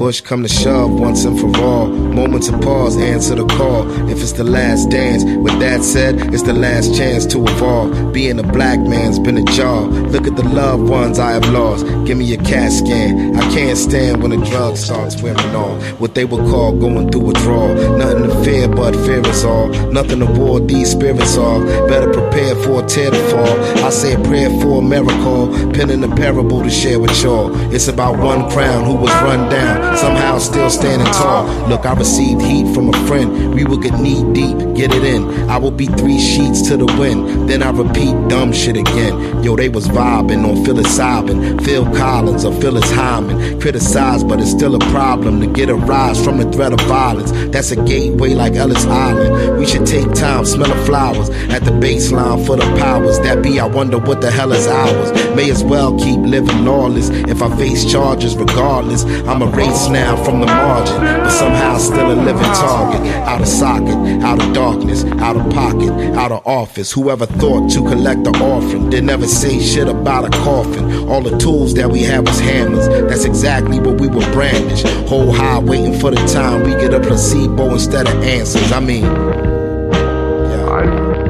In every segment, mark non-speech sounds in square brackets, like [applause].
Push come to shove once and for all. Moments of pause, answer the call. If it's the last dance, with that said, it's the last chance to evolve. Being a black man's been a job. Look at the loved ones I have lost. Give me a CAT scan. I can't stand when the drug starts wearing off. What they would call going through withdrawal. Nothing to fear but fear is all. Nothing to ward these spirits off. Better prepare for a tear to fall. I say a prayer for a miracle. Penning a parable to share with y'all. It's about one crown who was run down. Somehow still standing tall. Look, I received heat from a friend. We will get knee deep, get it in. I will be three sheets to the wind. Then I repeat dumb shit again. Yo, they was vibing on psilocybin. Phil Collins or Phyllis Hyman. Criticized, but it's still a problem to get a rise from the threat of violence. That's a gateway like Ellis Island. We should take time, smell the flowers at the baseline for the powers that be. I wonder what the hell is ours. May as well keep living lawless if I face charges regardless. I'm a now from the margin, but somehow still a living target. Out of socket, out of darkness, out of pocket, out of office. Whoever thought to collect the orphan did never say shit about a coffin. All the tools that we have was hammers. That's exactly what we were brandished. Whole high waiting for the time we get a placebo instead of answers. I mean, yeah.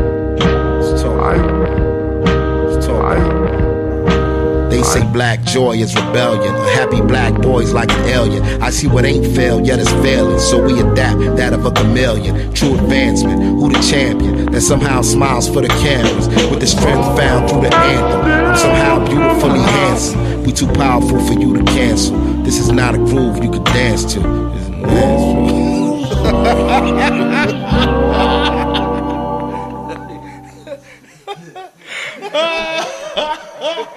Say black joy is rebellion. A happy black boy's like an alien. I see what ain't failed, yet it's failing. So we adapt that of a chameleon. True advancement. Who the champion that somehow smiles for the cameras with the strength found through the anthem? I'm somehow beautifully handsome. We too powerful for you to cancel. This is not a groove you could dance to. It's natural. [laughs] [laughs]